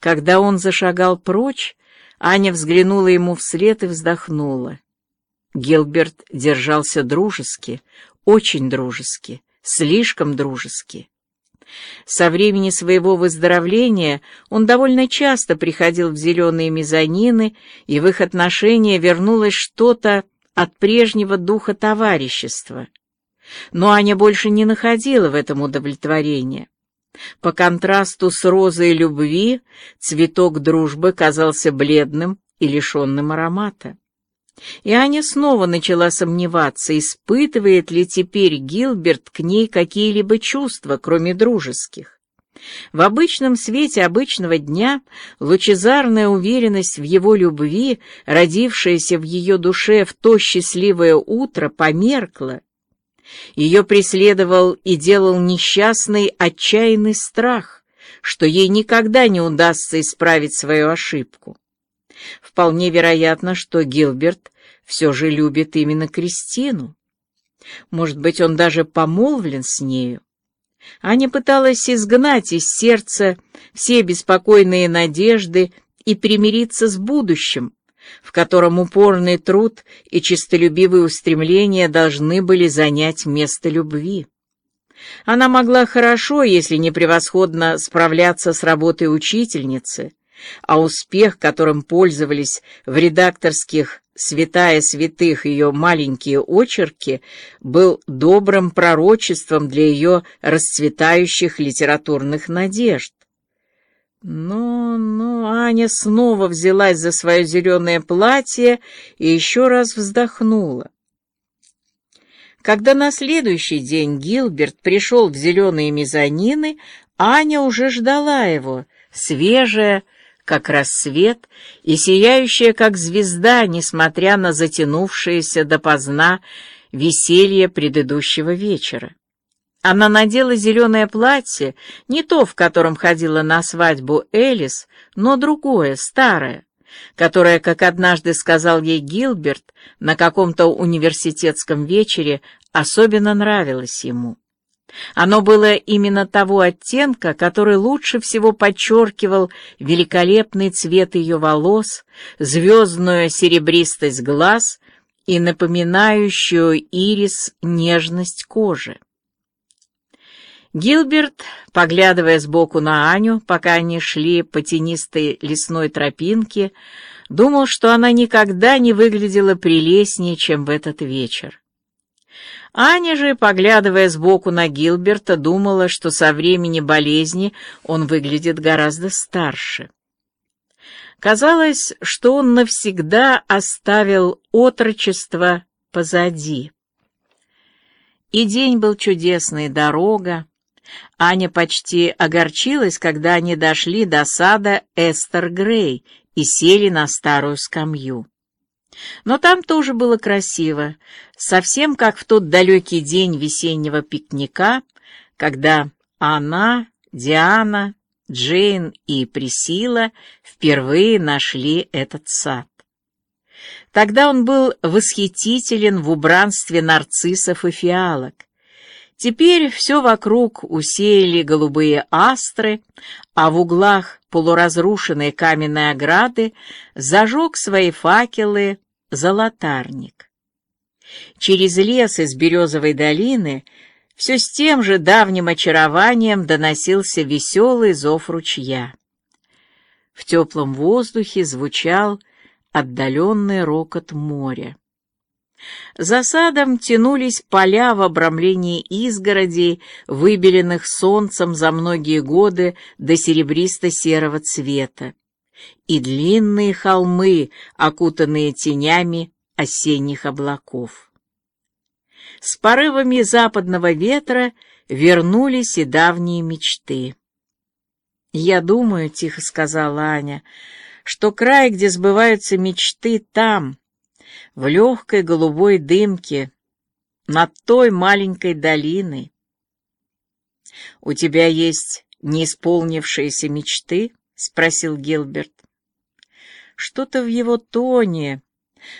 Когда он зашагал прочь, Аня взглянула ему вслед и вздохнула. Гилберт держался дружески, очень дружески, слишком дружески. Со времени своего выздоровления он довольно часто приходил в зеленые мезонины, и в их отношения вернулось что-то от прежнего духа товарищества. Но Аня больше не находила в этом удовлетворения. По контрасту с розой любви цветок дружбы казался бледным и лишенным аромата. И Аня снова начала сомневаться, испытывает ли теперь Гилберт к ней какие-либо чувства, кроме дружеских. В обычном свете обычного дня лучезарная уверенность в его любви, родившаяся в ее душе в то счастливое утро, померкла. Ее преследовал и делал несчастный отчаянный страх, что ей никогда не удастся исправить свою ошибку. Вполне вероятно, что Гилберт все же любит именно Кристину. Может быть, он даже помолвлен с нею. Аня пыталась изгнать из сердца все беспокойные надежды и примириться с будущим, в котором упорный труд и честолюбивые устремления должны были занять место любви. Она могла хорошо, если не превосходно, справляться с работой учительницы, а успех, которым пользовались в редакторских святая святых ее маленькие очерки, был добрым пророчеством для ее расцветающих литературных надежд. Но, но Аня снова взялась за свое зеленое платье и еще раз вздохнула. Когда на следующий день Гилберт пришел в зеленые мезонины, Аня уже ждала его, свежая, как рассвет, и сияющая, как звезда, несмотря на затянувшееся допоздна веселье предыдущего вечера. Она надела зеленое платье, не то, в котором ходила на свадьбу Элис, но другое, старое, которое, как однажды сказал ей Гилберт, на каком-то университетском вечере особенно нравилось ему. Оно было именно того оттенка, который лучше всего подчеркивал великолепный цвет ее волос, звездную серебристость глаз и напоминающую ирис нежность кожи. Гилберт, поглядывая сбоку на Аню, пока они шли по тенистой лесной тропинке, думал, что она никогда не выглядела прелестнее, чем в этот вечер. Аня же, поглядывая сбоку на Гилберта, думала, что со времени болезни он выглядит гораздо старше. Казалось, что он навсегда оставил отрочество позади. И день был чудесный, дорога. Аня почти огорчилась, когда они дошли до сада Эстер Грей и сели на старую скамью. Но там тоже было красиво, совсем как в тот далекий день весеннего пикника, когда она, Диана, Джейн и Присила впервые нашли этот сад. Тогда он был восхитителен в убранстве нарциссов и фиалок. Теперь все вокруг усеяли голубые астры, а в углах полуразрушенной каменной ограды зажег свои факелы золотарник. Через лес из березовой долины все с тем же давним очарованием доносился веселый зов ручья. В теплом воздухе звучал отдаленный рокот моря. За садом тянулись поля в обрамлении изгородей, выбеленных солнцем за многие годы до серебристо-серого цвета и длинные холмы, окутанные тенями осенних облаков. С порывами западного ветра вернулись и давние мечты. «Я думаю, — тихо сказала Аня, — что край, где сбываются мечты, там, в легкой голубой дымке, над той маленькой долиной. У тебя есть неисполнившиеся мечты?» — спросил Гилберт. Что-то в его тоне,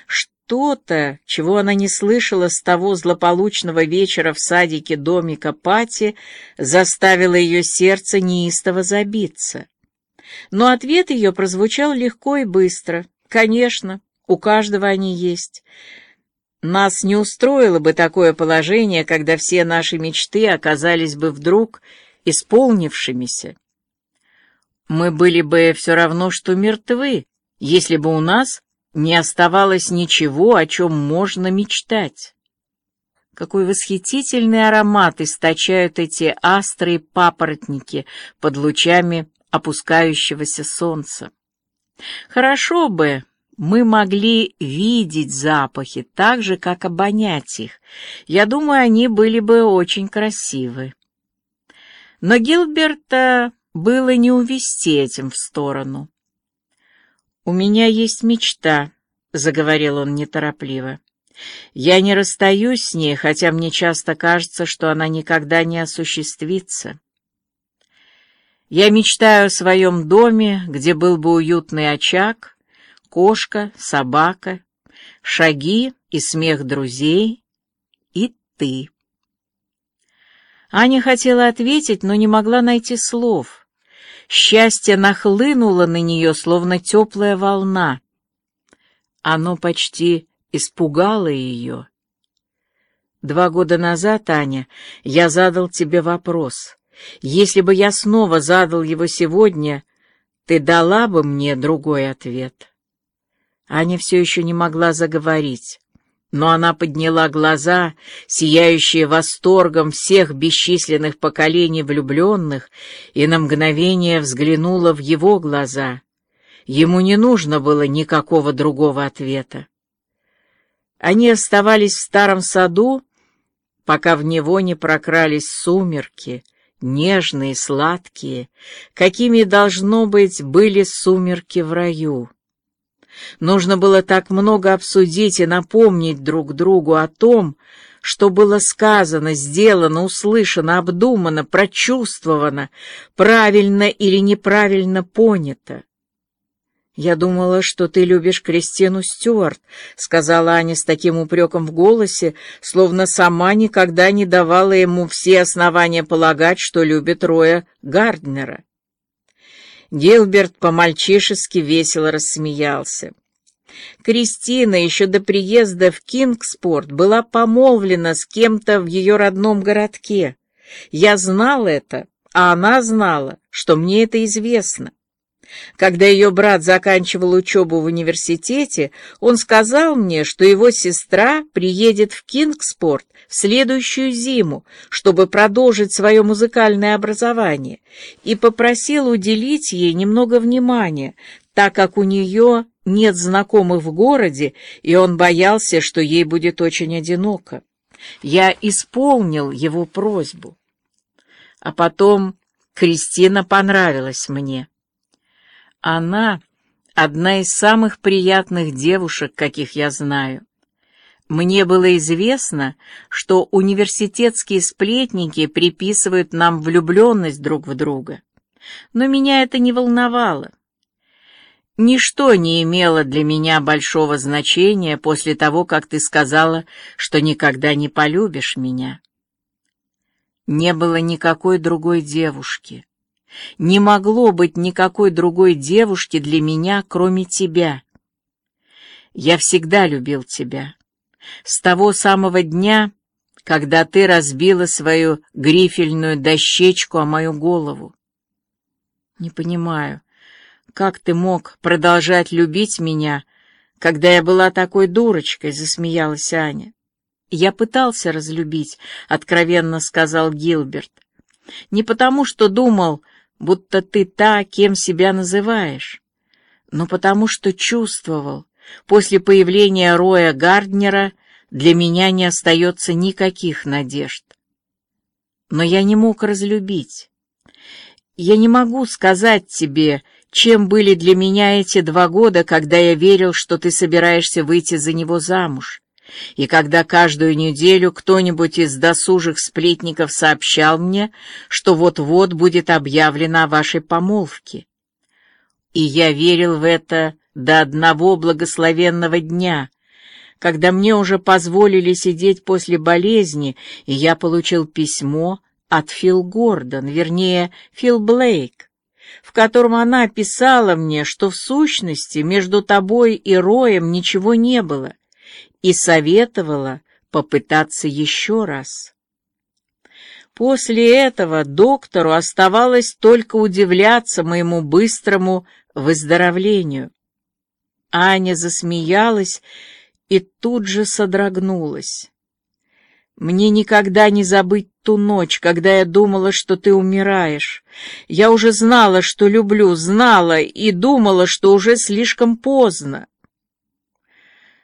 что-то, чего она не слышала с того злополучного вечера в садике домика Пати, заставило ее сердце неистово забиться. Но ответ ее прозвучал легко и быстро. «Конечно, у каждого они есть. Нас не устроило бы такое положение, когда все наши мечты оказались бы вдруг исполнившимися. Мы были бы все равно, что мертвы, если бы у нас не оставалось ничего, о чем можно мечтать. Какой восхитительный аромат источают эти астры папоротники под лучами опускающегося солнца. Хорошо бы мы могли видеть запахи так же, как обонять их. Я думаю, они были бы очень красивы. Но Гилберта было не увести этим в сторону. «У меня есть мечта», — заговорил он неторопливо. «Я не расстаюсь с ней, хотя мне часто кажется, что она никогда не осуществится. Я мечтаю о своем доме, где был бы уютный очаг, кошка, собака, шаги и смех друзей, и ты». Аня хотела ответить, но не могла найти слов. Счастье нахлынуло на нее, словно теплая волна. Оно почти испугало ее. Два года назад, Аня, я задал тебе вопрос. Если бы я снова задал его сегодня, ты дала бы мне другой ответ. Аня все еще не могла заговорить. Но она подняла глаза, сияющие восторгом всех бесчисленных поколений влюбленных, и на мгновение взглянула в его глаза. Ему не нужно было никакого другого ответа. Они оставались в старом саду, пока в него не прокрались сумерки, нежные, сладкие, какими, должно быть, были сумерки в раю. Нужно было так много обсудить и напомнить друг другу о том, что было сказано, сделано, услышано, обдумано, прочувствовано, правильно или неправильно понято. «Я думала, что ты любишь Кристину Стюарт», — сказала Аня с таким упреком в голосе, словно сама никогда не давала ему все основания полагать, что любит Роя Гарднера. Гилберт по-мальчишески весело рассмеялся. Кристина еще до приезда в Кингспорт была помолвлена с кем-то в ее родном городке. Я знал это, а она знала, что мне это известно. Когда ее брат заканчивал учебу в университете, он сказал мне, что его сестра приедет в Кингспорт в следующую зиму, чтобы продолжить свое музыкальное образование, и попросил уделить ей немного внимания, так как у нее нет знакомых в городе, и он боялся, что ей будет очень одиноко. Я исполнил его просьбу. А потом Кристина понравилась мне. Она одна из самых приятных девушек, каких я знаю. Мне было известно, что университетские сплетники приписывают нам влюбленность друг в друга. Но меня это не волновало. Ничто не имело для меня большого значения после того, как ты сказала, что никогда не полюбишь меня. Не было никакой другой девушки. Не могло быть никакой другой девушки для меня, кроме тебя. Я всегда любил тебя. С того самого дня, когда ты разбила свою грифельную дощечку о мою голову. Не понимаю, как ты мог продолжать любить меня, когда я была такой дурочкой, засмеялась Аня. Я пытался разлюбить, откровенно сказал Гилберт. Не потому, что думал, будто ты та, кем себя называешь, но потому что чувствовал, после появления Роя Гарднера для меня не остается никаких надежд. Но я не мог разлюбить. Я не могу сказать тебе, чем были для меня эти два года, когда я верил, что ты собираешься выйти за него замуж. И когда каждую неделю кто-нибудь из досужих сплетников сообщал мне, что вот-вот будет объявлена о вашей помолвке. И я верил в это до одного благословенного дня, когда мне уже позволили сидеть после болезни, и я получил письмо от Фил Гордон, вернее, Фил Блейк, в котором она писала мне, что в сущности между тобой и Роем ничего не было, и советовала попытаться еще раз. После этого доктору оставалось только удивляться моему быстрому выздоровлению. Аня засмеялась и тут же содрогнулась. Мне никогда не забыть ту ночь, когда я думала, что ты умираешь. Я уже знала, что люблю, знала и думала, что уже слишком поздно.